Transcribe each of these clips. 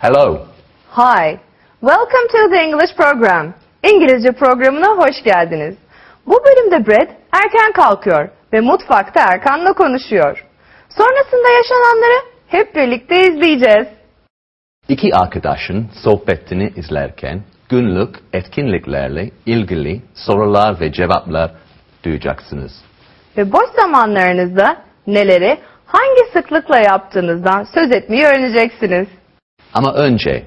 Hello. Hi. Welcome to the English program. İngilizce programına hoş geldiniz. Bu bölümde Brad erken kalkıyor ve mutfakta Erkan'la konuşuyor. Sonrasında yaşananları hep birlikte izleyeceğiz. İki arkadaşın sohbetini izlerken günlük etkinliklerle ilgili sorular ve cevaplar duyacaksınız. Ve boş zamanlarınızda neleri hangi sıklıkla yaptığınızdan söz etmeyi öğreneceksiniz. Ama önce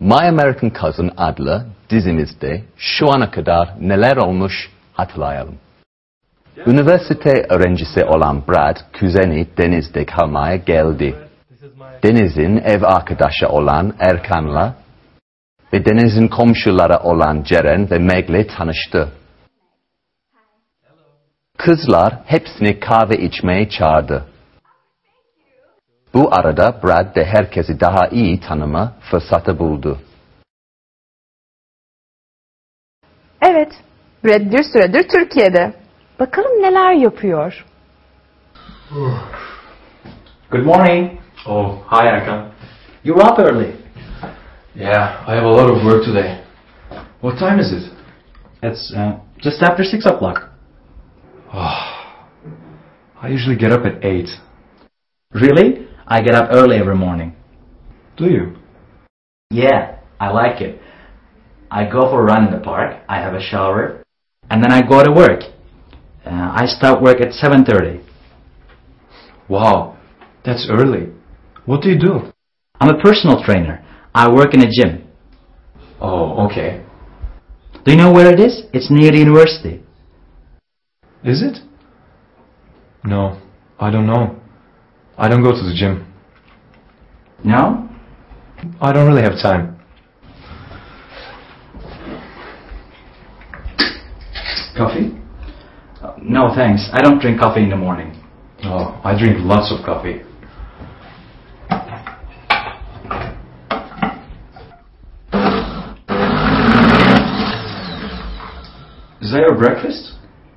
My American Cousin adlı dizimizde şu ana kadar neler olmuş hatırlayalım. Üniversite öğrencisi olan Brad, kuzeni Deniz'de kalmaya geldi. Deniz'in ev arkadaşı olan Erkan'la ve Deniz'in komşuları olan Ceren ve Meg'le tanıştı. Kızlar hepsini kahve içmeye çağırdı. Bu arada Brad de herkesi daha iyi tanıma fırsatı buldu. Evet, Brad bir süredir Türkiye'de. Bakalım neler yapıyor. Good morning. Oh, hi Erkan. You're up early. Yeah, I have a lot of work today. What time is it? It's uh, just after six o'clock. I usually get up at 8. Really? I get up early every morning. Do you? Yeah, I like it. I go for a run in the park. I have a shower, and then I go to work. Uh, I start work at seven thirty. Wow, that's early. What do you do? I'm a personal trainer. I work in a gym. Oh, okay. Do you know where it is? It's near the university. Is it? No, I don't know. I don't go to the gym. No? I don't really have time. Coffee? Uh, no, thanks. I don't drink coffee in the morning. Oh, I drink lots of coffee. Is that your breakfast?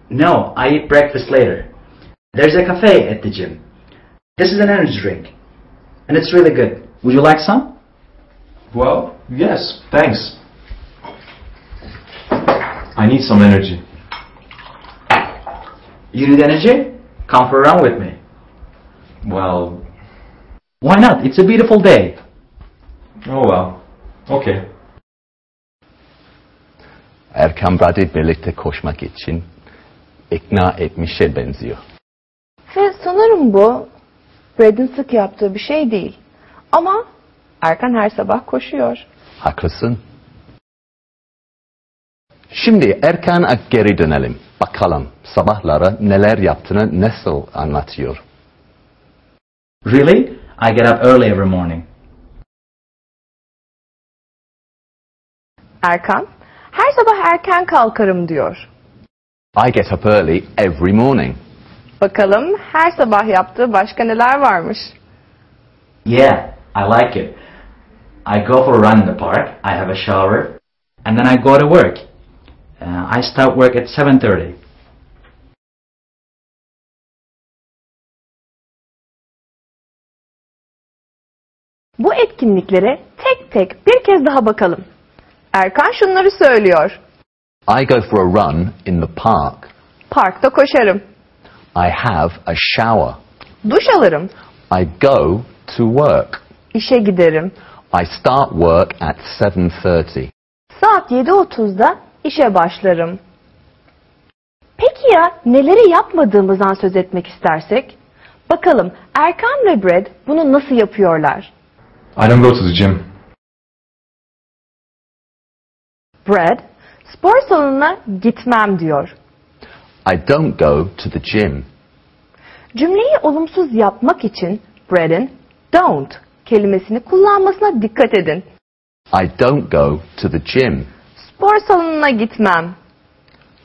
No, I eat breakfast later. There's a cafe at the gym. This is an energy drink, and it's really good. Would you like some? Well, yes, thanks. I need some energy. You need energy? Come for a run with me. Well, Why not? It's a beautiful day. oh well. Okay. Erkan Brad'ı birlikte koşmak için ikna etmişe benziyor. Ve sanırım bu Brad'in sık yaptığı bir şey değil. Ama Erkan her sabah koşuyor. Haklısın. Şimdi Erkan'a geri dönelim. Bakalım sabahları neler yaptığını nasıl anlatıyor. Really? I get up early every morning. Erkan, her sabah erken kalkarım diyor. I get up early every morning. Bakalım her sabah yaptığı başka neler varmış. Yeah, I like it. I go for a run in the park. I have a shower, and then I go to work. Uh, I start work at 7:30. Bu etkinliklere tek tek bir kez daha bakalım. Erkan şunları söylüyor. I go for a run in the park. Parkta koşarım. I have a shower. Duş alırım. I go to work. İşe giderim. I start work at 7:30. Saat 7.30'da işe başlarım. Peki ya neleri yapmadığımızdan söz etmek istersek? Bakalım Erkan ve Brad bunu nasıl yapıyorlar? I don't go to the gym. Brad, spor salonuna gitmem diyor. I don't go to the gym. Cümleyi olumsuz yapmak için Brad'in don't kelimesini kullanmasına dikkat edin. I don't go to the gym. Spor salonuna gitmem.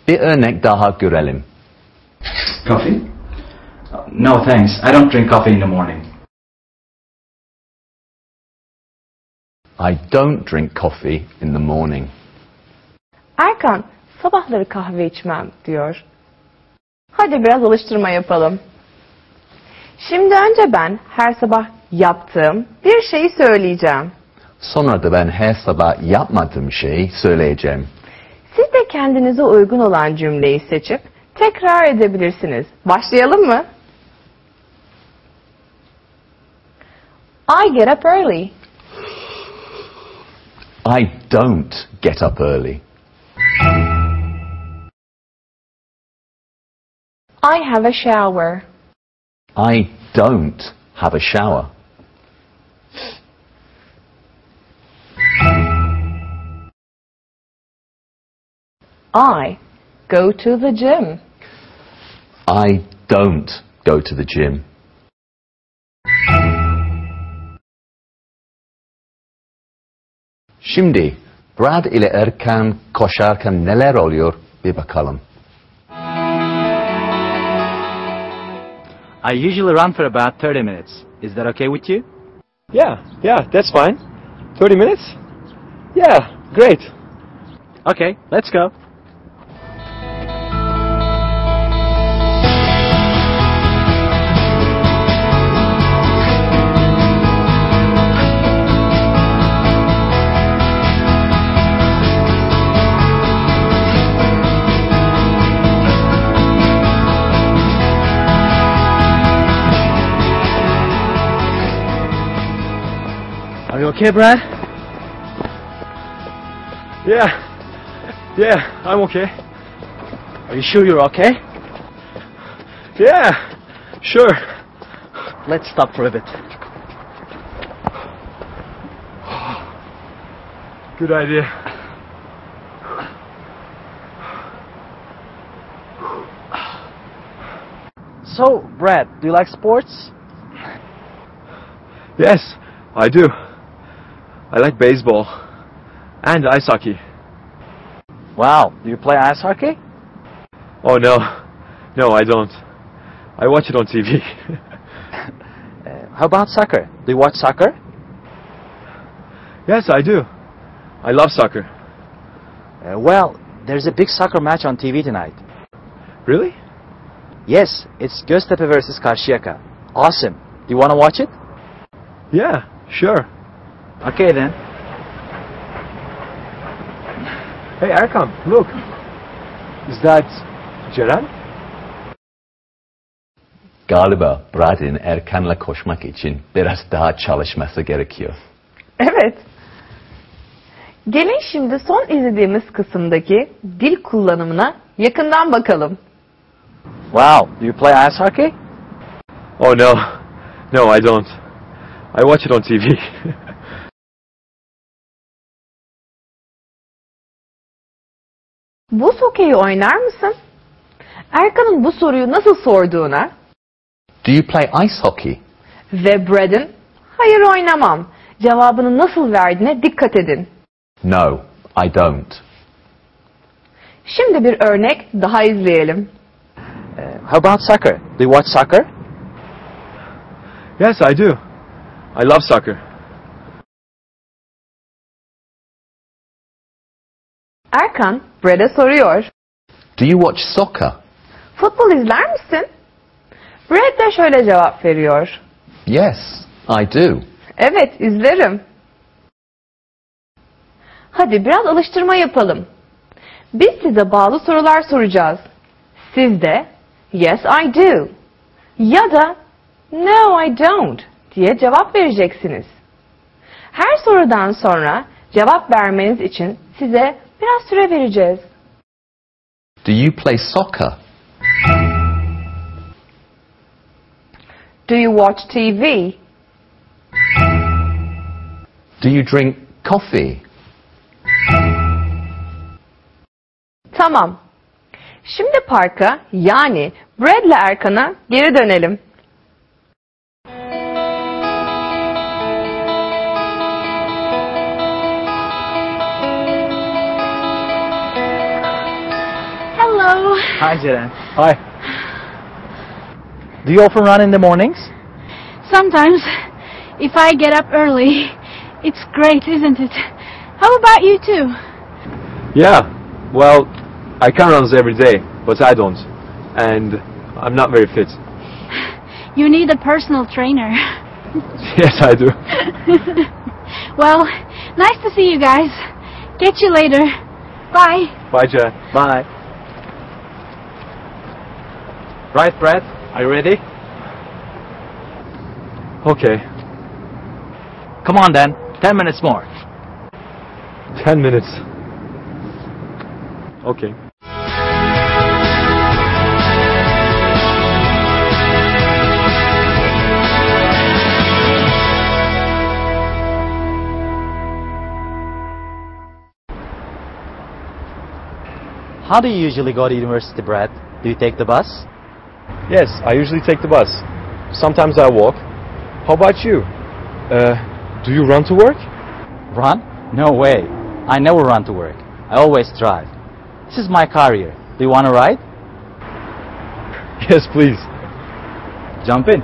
Bir örnek daha görelim. Coffee? No, thanks. I don't drink coffee in the morning. I don't drink coffee in the morning. Erkan, sabahları kahve içmem diyor. Hadi biraz alıştırma yapalım. Şimdi önce ben her sabah yaptığım bir şeyi söyleyeceğim. Sonra da ben her sabah yapmadığım şeyi söyleyeceğim. Siz de kendinize uygun olan cümleyi seçip tekrar edebilirsiniz. Başlayalım mı? I get up early. I don't get up early. I have a shower. I don't have a shower. I go to the gym. I don't go to the gym. Şimdi Brad ile Erkan koşarken neler oluyor bir bakalım. I usually run for about 30 minutes. Is that okay with you? Yeah, yeah, that's fine. 30 minutes? Yeah, great. Okay, let's go. Okay, Brad? Yeah, yeah, I'm okay. Are you sure you're okay? Yeah, sure. Let's stop for a bit. Good idea. So, Brad, do you like sports? Yes, I do. I like baseball and ice hockey. Wow, do you play ice hockey? Oh no, no, I don't. I watch it on TV. Uh, how about soccer? Do you watch soccer? yes, I do. I love soccer. Uh, well, there's a big soccer match on TV tonight. Really? Yes, it's Göztepe versus Karşıyaka. Awesome. Do you want to watch it? Yeah, sure. Okay then. Hey, Erkam, look. Is that Ceren? Galiba Brad'in Erkan'la koşmak için biraz daha çalışması gerekiyor. Evet. Gelin şimdi son izlediğimiz kısımdaki dil kullanımına yakından bakalım. Wow, do you play ice hockey? Oh no, no, I don't. I watch it on TV. Buz hokeyi oynar mısın? Erkan'ın bu soruyu nasıl sorduğuna Do you play ice hockey? ve Brad'ın hayır oynamam cevabını nasıl verdiğine dikkat edin. No, I don't. Şimdi bir örnek daha izleyelim. Uh, how about soccer? Do you watch soccer? yes, I do. I love soccer. Erkan, Brad'e soruyor. Do you watch soccer? Futbol izler misin? Brad de şöyle cevap veriyor. Yes, I do. Evet, izlerim. Hadi biraz alıştırma yapalım. Biz size bağlı sorular soracağız. Siz de yes I do ya da no I don't diye cevap vereceksiniz. Her sorudan sonra cevap vermeniz için size biraz süre vereceğiz. Do you play soccer? Do you watch TV? Do you drink coffee? Tamam. Şimdi parka yani Brad'le Erkan'a geri dönelim. Hello. Hi, Ceren. Hi. Do you often run in the mornings? Sometimes, if I get up early, it's great, isn't it? How about you too? Yeah, well, I can run every day, but I don't. And I'm not very fit. You need a personal trainer. yes, I do. well, Nice to see you guys. Catch you later. Bye. Bye, Jen. Bye. Right, Brad? Are you ready? Okay. Come on then. Ten minutes more. Ten minutes. Okay. How do you usually go to university, Brad? Do you take the bus? Yes, I usually take the bus. Sometimes I walk. How about you? Uh, do you run to work? Run? No way. I never run to work. I always drive. This is my car here. Do you want to ride? Yes, please. Jump in.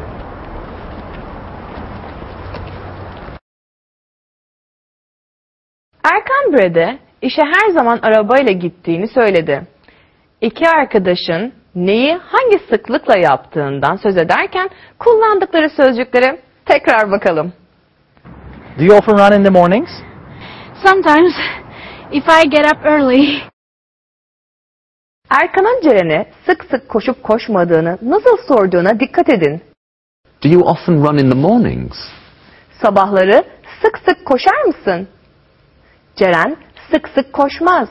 Erkan Brad'e işe her zaman arabayla gittiğini söyledi. İki arkadaşın neyi hangi sıklıkla yaptığından söz ederken kullandıkları sözcüklere tekrar bakalım. Do you often run in the mornings? Sometimes, if I get up early. Erkan'ın Ceren'e sık sık koşup koşmadığını nasıl sorduğuna dikkat edin. Do you often run in the mornings? Sabahları sık sık koşar mısın? Ceren sık sık koşmaz.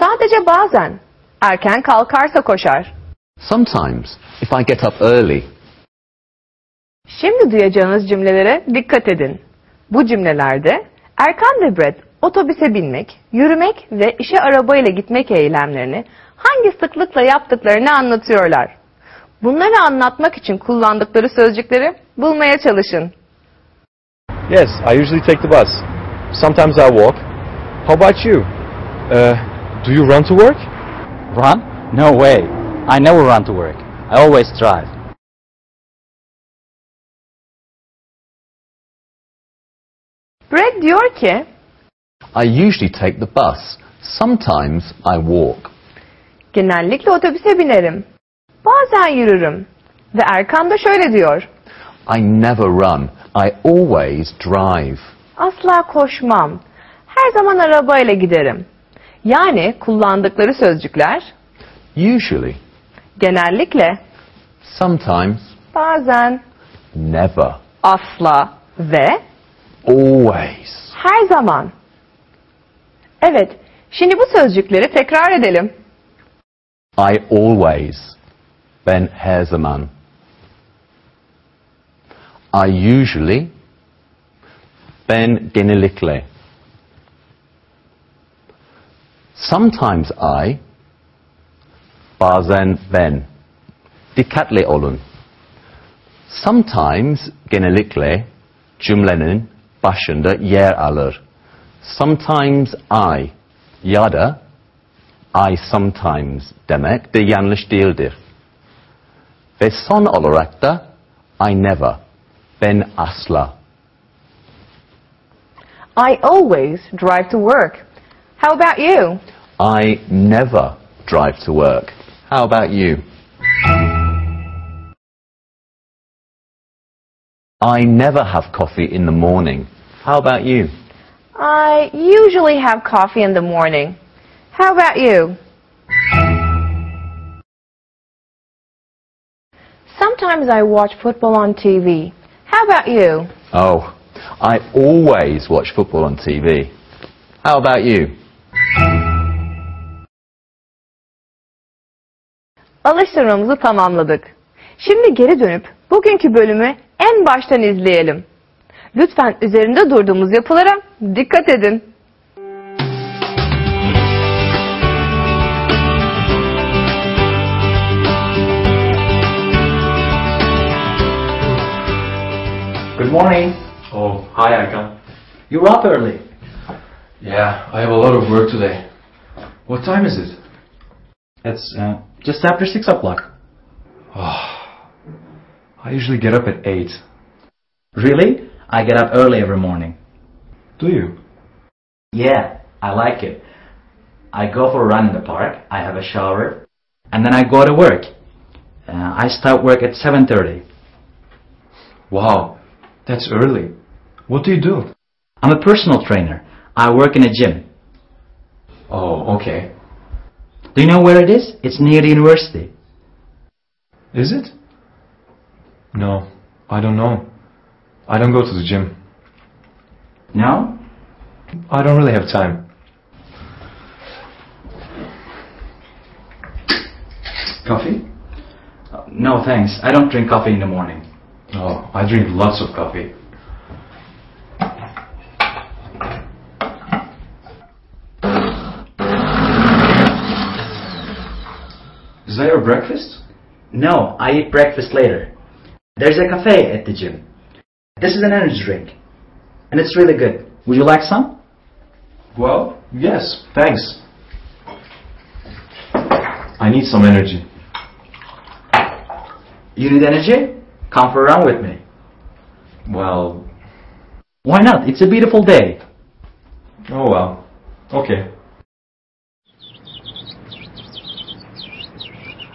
Sadece bazen. Erken kalkarsa koşar. Sometimes, if I get up early. Şimdi duyacağınız cümlelere dikkat edin. Bu cümlelerde Erkan ve Brett otobüse binmek, yürümek ve işe arabayla gitmek eylemlerini hangi sıklıkla yaptıklarını anlatıyorlar. Bunları anlatmak için kullandıkları sözcükleri bulmaya çalışın. Yes, I usually take the bus. Sometimes I walk. How about you? Uh, do you run to work? Run? No way. I never run to work. I always drive. Brett diyor ki, I usually take the bus. Sometimes I walk. genellikle otobüse binerim. Bazen yürürüm. Ve Erkan da şöyle diyor, I never run. I always drive. asla koşmam. Her zaman arabayla giderim. Yani kullandıkları sözcükler Usually. genellikle, Sometimes. bazen, Never. asla ve Always. her zaman. Evet, şimdi bu sözcükleri tekrar edelim. I always. Ben her zaman. I usually. Ben genellikle. Sometimes I. Bazen ben. Dikkatli olun. Sometimes genellikle cümlenin başında yer alır. Sometimes I ya da I sometimes demek de yanlış değildir. Ve son olarak da I never, ben asla. I always drive to work. How about you? I never drive to work. How about you? I never have coffee in the morning. How about you? I usually have coffee in the morning. How about you? Sometimes I watch football on TV. How about you? Oh, I always watch football on TV. How about you? Alıştırmamızı tamamladık. Şimdi geri dönüp bugünkü bölümü en baştan izleyelim. Lütfen üzerinde durduğumuz yapılara dikkat edin. Good morning. Oh, hi, Erkan. You're up early. Yeah, I have a lot of work today. What time is it? It's uh, just after six o'clock. Oh, I usually get up at 8. Really? I get up early every morning. Do you? Yeah, I like it. I go for a run in the park. I have a shower, and then I go to work. Uh, I start work at seven thirty. Wow, that's early. What do you do? I'm a personal trainer. I work in a gym. Oh, okay. Do you know where it is? It's near the university. Is it? No, I don't know. I don't go to the gym. No? I don't really have time. Coffee? Uh, No, thanks. I don't drink coffee in the morning. Oh, I drink lots of coffee. Breakfast? No, I eat breakfast later. There's a cafe at the gym. This is an energy drink. And it's really good. Would you like some? Well, yes, thanks. I need some energy. You need energy? Come for a run with me. Well, Why not? It's a beautiful day. oh well. Okay.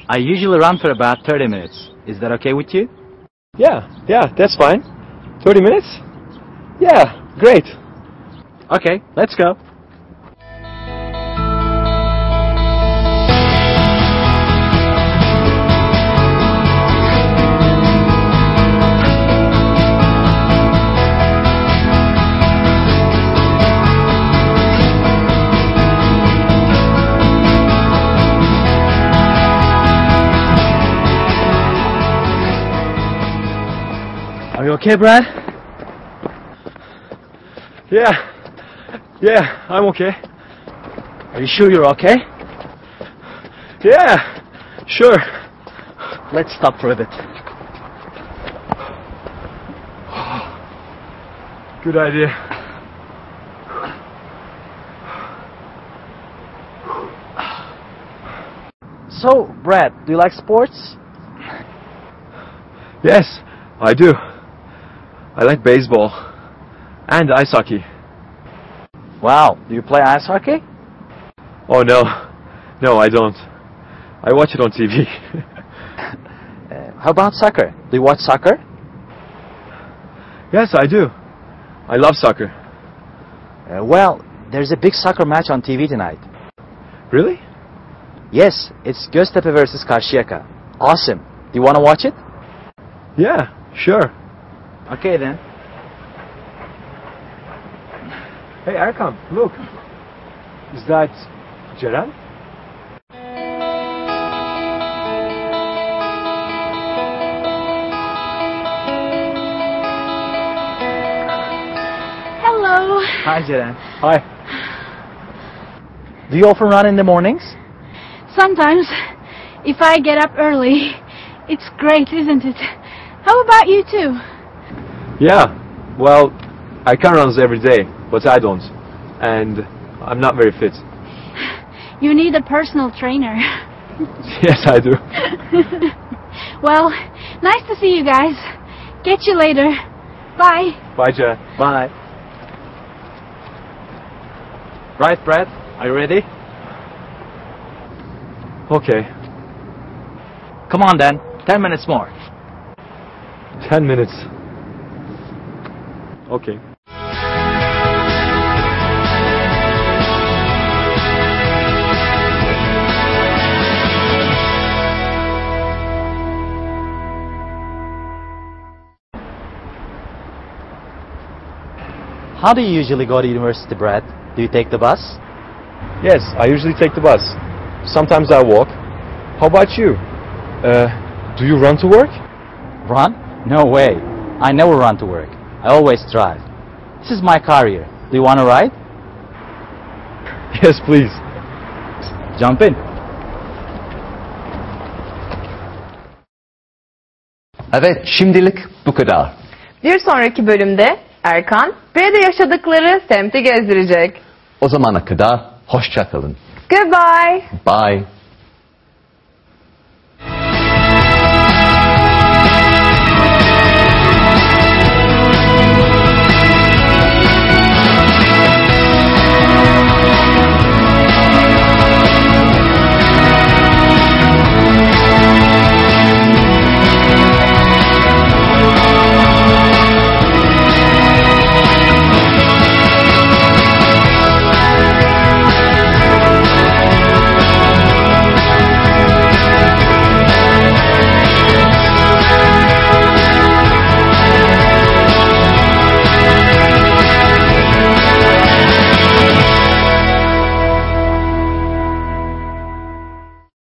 I usually run for about 30 minutes. Is that okay with you? Yeah, yeah, that's fine. 30 minutes? Yeah, great. Okay, let's go. Okay, Brad? Yeah, yeah, I'm okay. Are you sure you're okay? Yeah, sure. Let's stop for a bit. Good idea. So, Brad, do you like sports? Yes, I do. I like baseball and ice hockey. Wow, do you play ice hockey? Oh no, no, I don't. I watch it on TV. Uh, how about soccer? Do you watch soccer? yes, I do. I love soccer. Uh, well, there's a big soccer match on TV tonight. Really? Yes, it's Göztepe versus Karşıyaka. Awesome. Do you want to watch it? Yeah, sure. Okay then. Hey, Erkan, look. Is that Ceren? Hello. Hi, Ceren. Hi. Do you often run in the mornings? Sometimes, if I get up early, it's great, isn't it? How about you too? Yeah, well, I can runs every day, but I don't. And I'm not very fit. You need a personal trainer. yes, I do. well, nice to see you guys. Catch you later. Bye. Bye, Ceren. Bye. Right, Brad? Are you ready? Okay, Come on then. Ten minutes more. 10 minutes. Okay. How do you usually go to university, Brad? Do you take the bus? Yes, I usually take the bus. Sometimes I walk. How about you? Uh, do you run to work? Run? No way. I never run to work. I always drive. This is my car here. Do you want to ride? Yes, please. Jump in. Evet, şimdilik bu kadar. Bir sonraki bölümde Erkan, B'de yaşadıkları semti gezdirecek. O zamana kadar hoşça kalın. Goodbye. Bye.